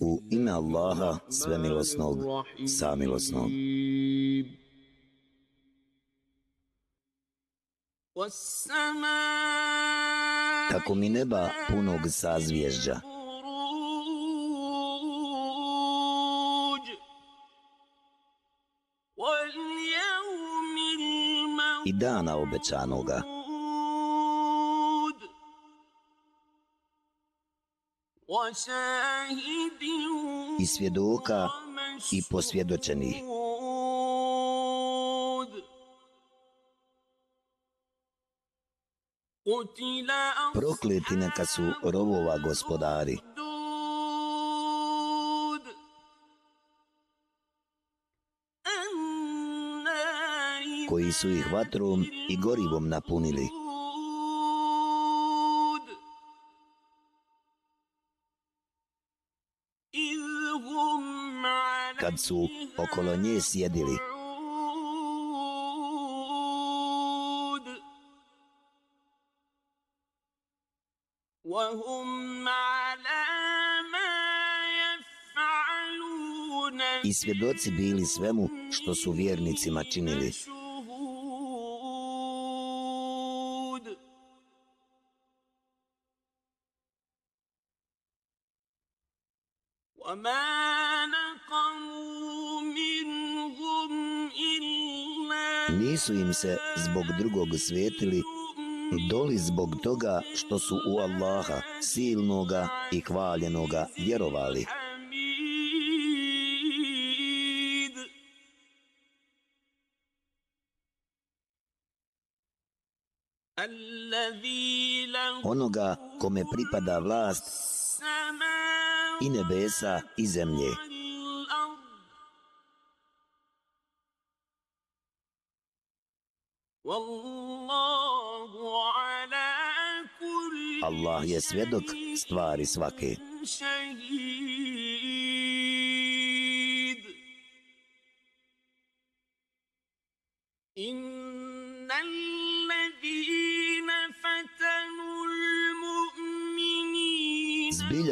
U ime Allaha, svemilosnog, samilosnog. Tako mi neba punog sazvježđa. I dana obećanoga. I svjedoka i posvjedočenih. Prokleti neka su rovova gospodari. koji su ih vatrom i gorivom napunili. Kad su okolo nje sjedili. I svjedoci bili svemu što su vjernicima činili. Nisu im se zbog drugog svetili, doli zbog toga što su u Allaha silnoga i hvaljenoga vjerovali. Onoga kome pripada vlast i nebesa i zemlje. Allah je svjedok stvari svake.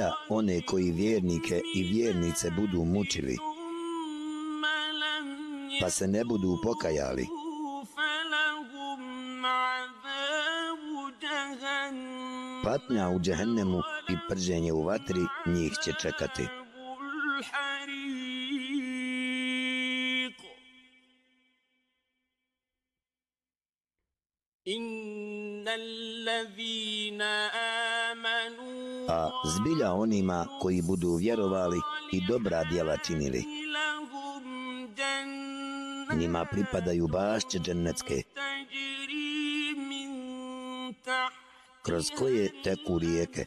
Zbilja one koji vjernike i vjernice budu mučili, pa se ne budu pokajali, patnja u džehennemu i prženje u vatri njih će čekati. A zbilja onima koji budu vjerovali i dobra djela činili. Njima pripadaju bašće džennecke kroz koje teku rijeke.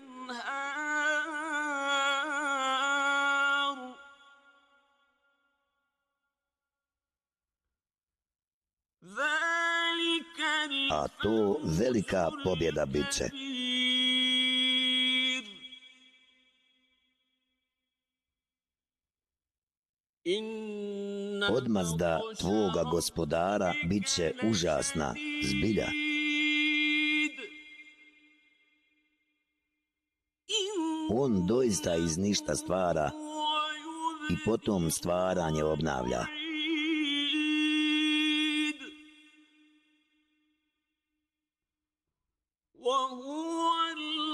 A to velika pobjeda bit će. Odmazda tvoga gospodara bit će užasna, zbilja. On doista iz ništa stvara i potom stvaranje obnavlja.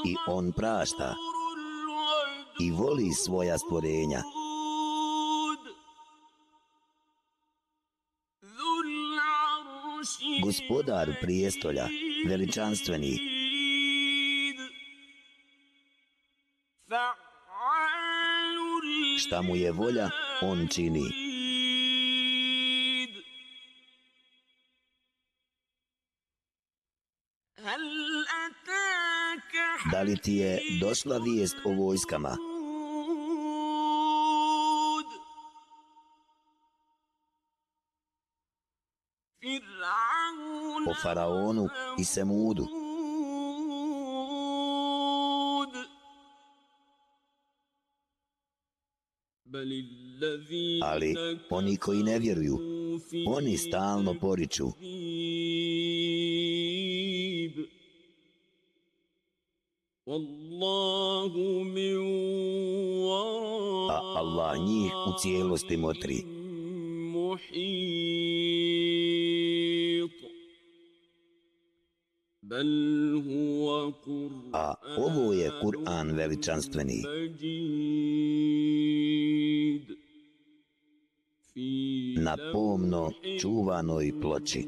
I on prašta i voli svoja stvorenja. Gospodar prijestolja, veličanstveni, šta mu je volja, on čini. Da li ti je došla vijest o vojskama? O faraonu i Semudu? Ali oni koji ne vjeruju, oni stalno poriču. Wara Allah njih u cijelosti motri. A ovo je Kur'an veličanstveni. Na pomno čuvanoj ploči.